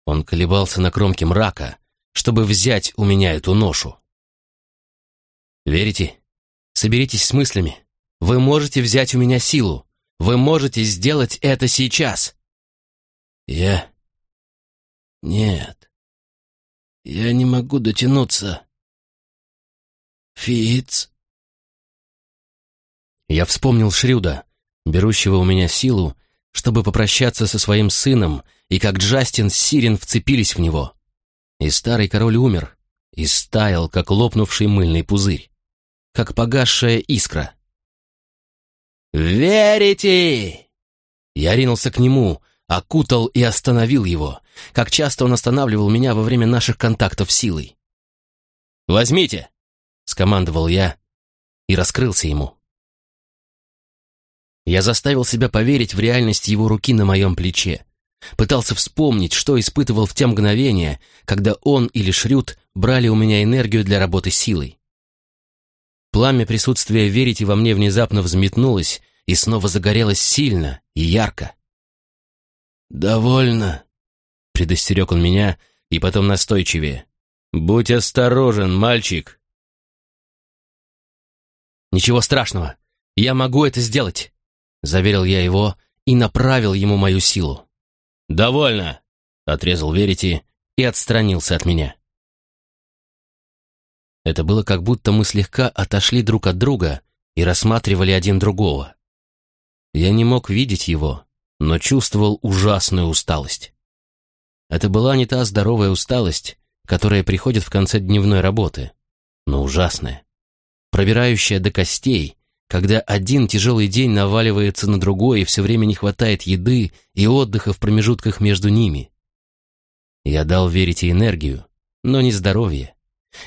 Он колебался на кромке мрака, чтобы взять у меня эту ношу. Верите? Соберитесь с мыслями. Вы можете взять у меня силу. Вы можете сделать это сейчас. Я... Нет. Я не могу дотянуться. Фиц. Я вспомнил Шрюда, берущего у меня силу, чтобы попрощаться со своим сыном, и как Джастин с Сирен вцепились в него. И старый король умер, и стаял, как лопнувший мыльный пузырь, как погасшая искра. «Верите?» Я ринулся к нему, окутал и остановил его, как часто он останавливал меня во время наших контактов силой. «Возьмите!» — скомандовал я и раскрылся ему. Я заставил себя поверить в реальность его руки на моем плече. Пытался вспомнить, что испытывал в те мгновения, когда он или Шрют брали у меня энергию для работы силой. Пламя присутствия верите во мне внезапно взметнулось и снова загорелось сильно и ярко. «Довольно», — предостерег он меня и потом настойчивее. «Будь осторожен, мальчик!» «Ничего страшного, я могу это сделать!» Заверил я его и направил ему мою силу. «Довольно!» — отрезал Верити и отстранился от меня. Это было как будто мы слегка отошли друг от друга и рассматривали один другого. Я не мог видеть его, но чувствовал ужасную усталость. Это была не та здоровая усталость, которая приходит в конце дневной работы, но ужасная, пробирающая до костей когда один тяжелый день наваливается на другой и все время не хватает еды и отдыха в промежутках между ними. Я дал верить и энергию, но не здоровье,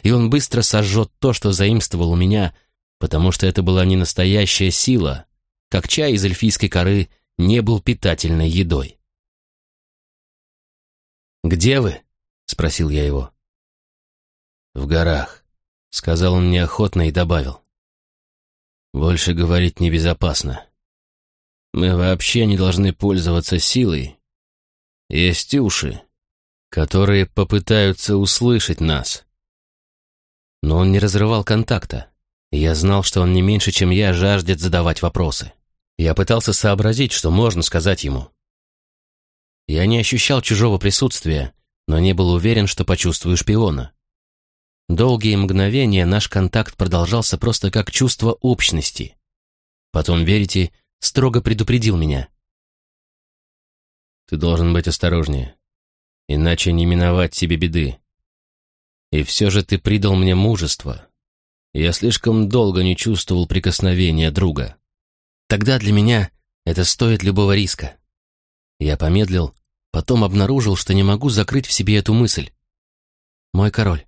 и он быстро сожжет то, что заимствовал у меня, потому что это была не настоящая сила, как чай из эльфийской коры не был питательной едой. «Где вы?» — спросил я его. «В горах», — сказал он неохотно и добавил. Больше говорить небезопасно. Мы вообще не должны пользоваться силой. Есть уши, которые попытаются услышать нас. Но он не разрывал контакта. я знал, что он не меньше, чем я, жаждет задавать вопросы. Я пытался сообразить, что можно сказать ему. Я не ощущал чужого присутствия, но не был уверен, что почувствую шпиона. Долгие мгновения наш контакт продолжался просто как чувство общности. Потом, верите, строго предупредил меня. «Ты должен быть осторожнее, иначе не миновать тебе беды. И все же ты придал мне мужество. Я слишком долго не чувствовал прикосновения друга. Тогда для меня это стоит любого риска». Я помедлил, потом обнаружил, что не могу закрыть в себе эту мысль. «Мой король,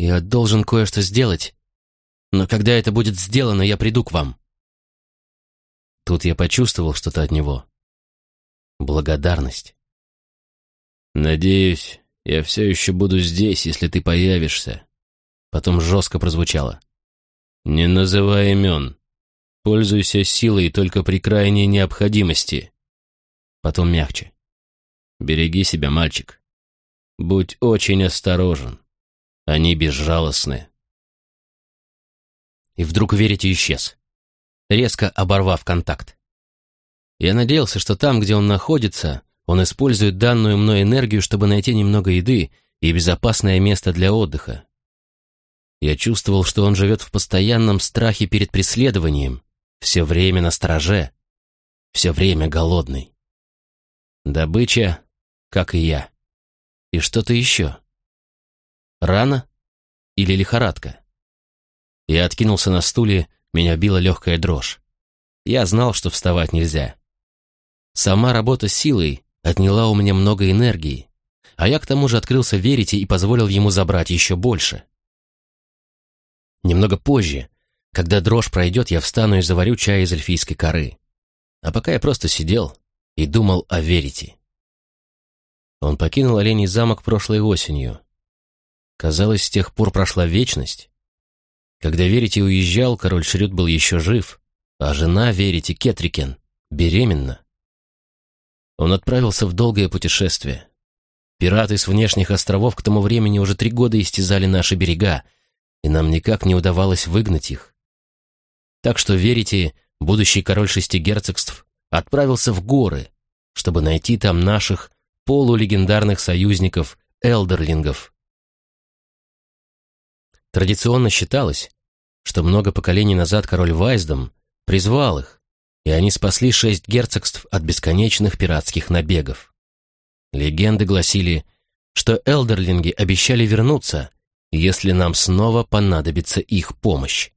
я должен кое-что сделать, но когда это будет сделано, я приду к вам. Тут я почувствовал что-то от него. Благодарность. «Надеюсь, я все еще буду здесь, если ты появишься». Потом жестко прозвучало. Не называй имен. Пользуйся силой только при крайней необходимости. Потом мягче. Береги себя, мальчик. Будь очень осторожен. Они безжалостны. И вдруг верите исчез, резко оборвав контакт. Я надеялся, что там, где он находится, он использует данную мной энергию, чтобы найти немного еды и безопасное место для отдыха. Я чувствовал, что он живет в постоянном страхе перед преследованием, все время на стороже, все время голодный. Добыча, как и я. И что-то еще. Рана или лихорадка? Я откинулся на стуле, меня била легкая дрожь. Я знал, что вставать нельзя. Сама работа с силой отняла у меня много энергии, а я к тому же открылся верить и позволил ему забрать еще больше. Немного позже, когда дрожь пройдет, я встану и заварю чай из эльфийской коры. А пока я просто сидел и думал о Верите. Он покинул Оленей замок прошлой осенью. Казалось, с тех пор прошла вечность. Когда Верите уезжал, король Шрюд был еще жив, а жена Верите, Кетрикен, беременна. Он отправился в долгое путешествие. Пираты с внешних островов к тому времени уже три года истязали наши берега, и нам никак не удавалось выгнать их. Так что, верите, будущий король шести герцогств отправился в горы, чтобы найти там наших полулегендарных союзников, элдерлингов. Традиционно считалось, что много поколений назад король Вайсдом призвал их, и они спасли шесть герцогств от бесконечных пиратских набегов. Легенды гласили, что элдерлинги обещали вернуться, если нам снова понадобится их помощь.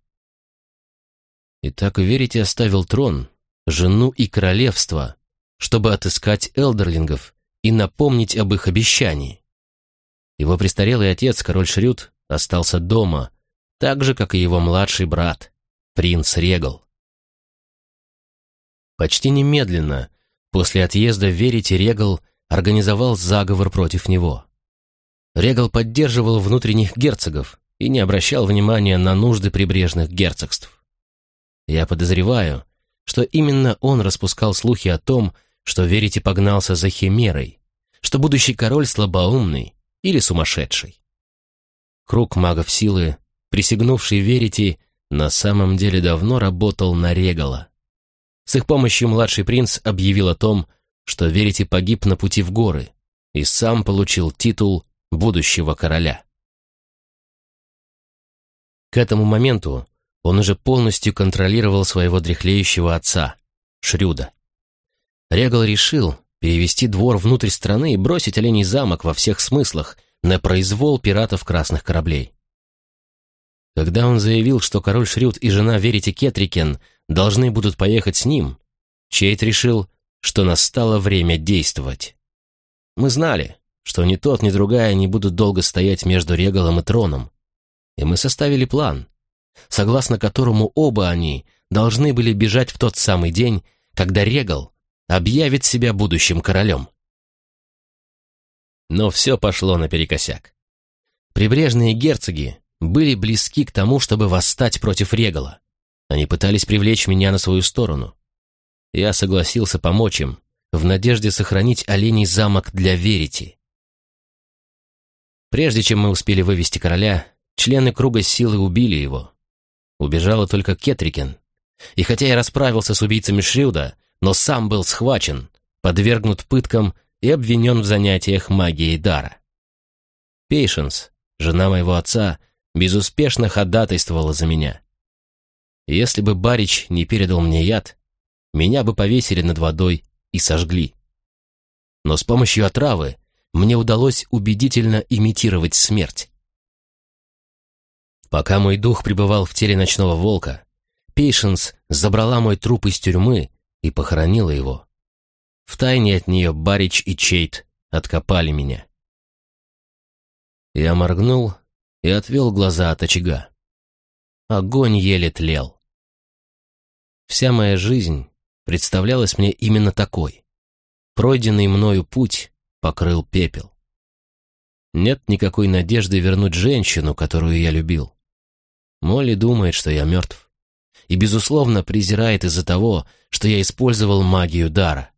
Итак, верите, оставил трон, жену и королевство, чтобы отыскать элдерлингов и напомнить об их обещании. Его престарелый отец, король Шрюд, остался дома, так же, как и его младший брат, принц Регал. Почти немедленно, после отъезда Верите, Регал организовал заговор против него. Регал поддерживал внутренних герцогов и не обращал внимания на нужды прибрежных герцогств. Я подозреваю, что именно он распускал слухи о том, что Верите погнался за Химерой, что будущий король слабоумный или сумасшедший. Круг магов силы, присягнувший Верите, на самом деле давно работал на Регала. С их помощью младший принц объявил о том, что Верите погиб на пути в горы и сам получил титул будущего короля. К этому моменту он уже полностью контролировал своего дряхлеющего отца, Шрюда. Регал решил перевести двор внутрь страны и бросить оленей замок во всех смыслах на произвол пиратов красных кораблей. Когда он заявил, что король Шрюд и жена Верите Кетрикен должны будут поехать с ним, Чейт решил, что настало время действовать. Мы знали, что ни тот, ни другая не будут долго стоять между Регалом и троном, и мы составили план, согласно которому оба они должны были бежать в тот самый день, когда Регал объявит себя будущим королем. Но все пошло наперекосяк. Прибрежные герцоги были близки к тому, чтобы восстать против Регала. Они пытались привлечь меня на свою сторону. Я согласился помочь им, в надежде сохранить оленей замок для Верити. Прежде чем мы успели вывести короля, члены круга силы убили его, Убежала только Кетрикен. И хотя я расправился с убийцами Шрюда, но сам был схвачен, подвергнут пыткам и обвинен в занятиях магией дара. Пейшенс, жена моего отца, безуспешно ходатайствовала за меня. Если бы Барич не передал мне яд, меня бы повесили над водой и сожгли. Но с помощью отравы мне удалось убедительно имитировать смерть. Пока мой дух пребывал в теле ночного волка, Пейшенс забрала мой труп из тюрьмы и похоронила его. Втайне от нее Барич и Чейт откопали меня. Я моргнул и отвел глаза от очага. Огонь еле тлел. Вся моя жизнь представлялась мне именно такой. Пройденный мною путь покрыл пепел. Нет никакой надежды вернуть женщину, которую я любил. Молли думает, что я мертв. И, безусловно, презирает из-за того, что я использовал магию дара.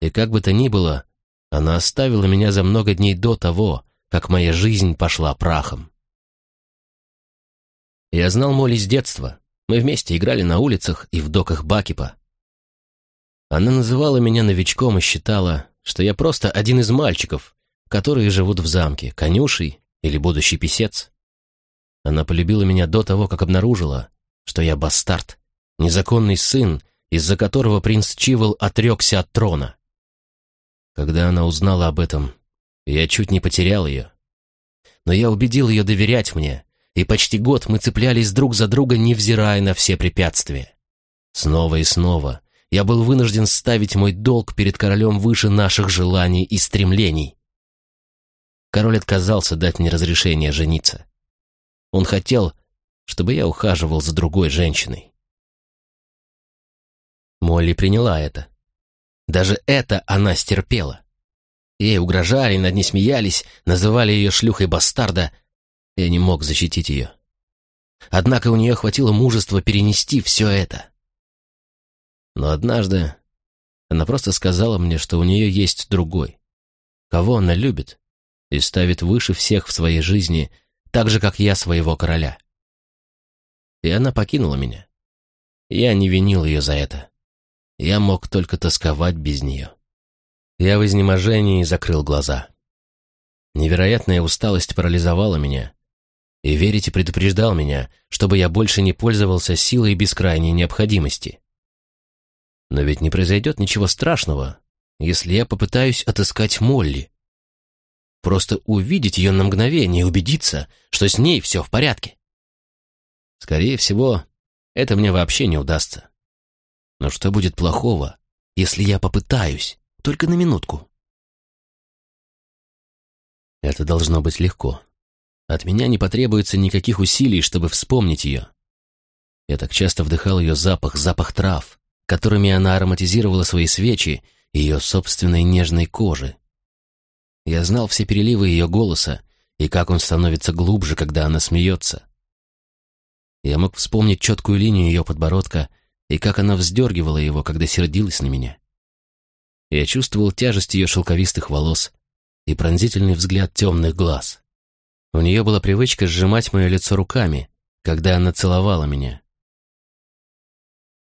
И как бы то ни было, она оставила меня за много дней до того, как моя жизнь пошла прахом. Я знал Молли с детства. Мы вместе играли на улицах и в доках Бакипа. Она называла меня новичком и считала, что я просто один из мальчиков, которые живут в замке, конюшей или будущий писец. Она полюбила меня до того, как обнаружила, что я бастард, незаконный сын, из-за которого принц Чивол отрекся от трона. Когда она узнала об этом, я чуть не потерял ее. Но я убедил ее доверять мне, и почти год мы цеплялись друг за друга, невзирая на все препятствия. Снова и снова я был вынужден ставить мой долг перед королем выше наших желаний и стремлений. Король отказался дать мне разрешение жениться. Он хотел, чтобы я ухаживал за другой женщиной. Молли приняла это. Даже это она стерпела. Ей угрожали, над ней смеялись, называли ее шлюхой бастарда — я не мог защитить ее. Однако у нее хватило мужества перенести все это. Но однажды она просто сказала мне, что у нее есть другой, кого она любит и ставит выше всех в своей жизни, так же, как я своего короля. И она покинула меня. Я не винил ее за это. Я мог только тосковать без нее. Я в изнеможении закрыл глаза. Невероятная усталость парализовала меня, и Верите предупреждал меня, чтобы я больше не пользовался силой без крайней необходимости. Но ведь не произойдет ничего страшного, если я попытаюсь отыскать Молли. Просто увидеть ее на мгновение и убедиться, что с ней все в порядке. Скорее всего, это мне вообще не удастся. Но что будет плохого, если я попытаюсь, только на минутку? Это должно быть легко. От меня не потребуется никаких усилий, чтобы вспомнить ее. Я так часто вдыхал ее запах, запах трав, которыми она ароматизировала свои свечи и ее собственной нежной кожи. Я знал все переливы ее голоса и как он становится глубже, когда она смеется. Я мог вспомнить четкую линию ее подбородка и как она вздергивала его, когда сердилась на меня. Я чувствовал тяжесть ее шелковистых волос и пронзительный взгляд темных глаз. У нее была привычка сжимать мое лицо руками, когда она целовала меня.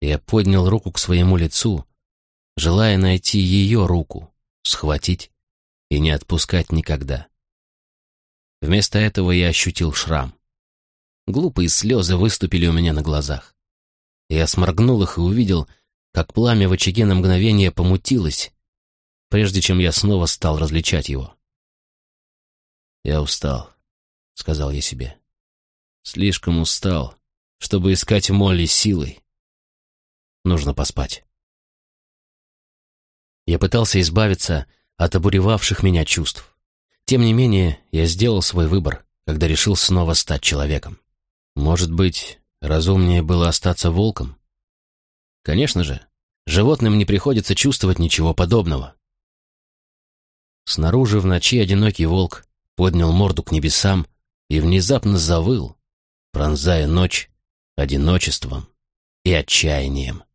Я поднял руку к своему лицу, желая найти ее руку, схватить и не отпускать никогда. Вместо этого я ощутил шрам. Глупые слезы выступили у меня на глазах. Я сморгнул их и увидел, как пламя в очаге на мгновение помутилось, прежде чем я снова стал различать его. Я устал. — сказал я себе. «Слишком устал, чтобы искать Молли силой. Нужно поспать». Я пытался избавиться от обуревавших меня чувств. Тем не менее, я сделал свой выбор, когда решил снова стать человеком. Может быть, разумнее было остаться волком? Конечно же, животным не приходится чувствовать ничего подобного. Снаружи в ночи одинокий волк поднял морду к небесам и внезапно завыл, пронзая ночь одиночеством и отчаянием.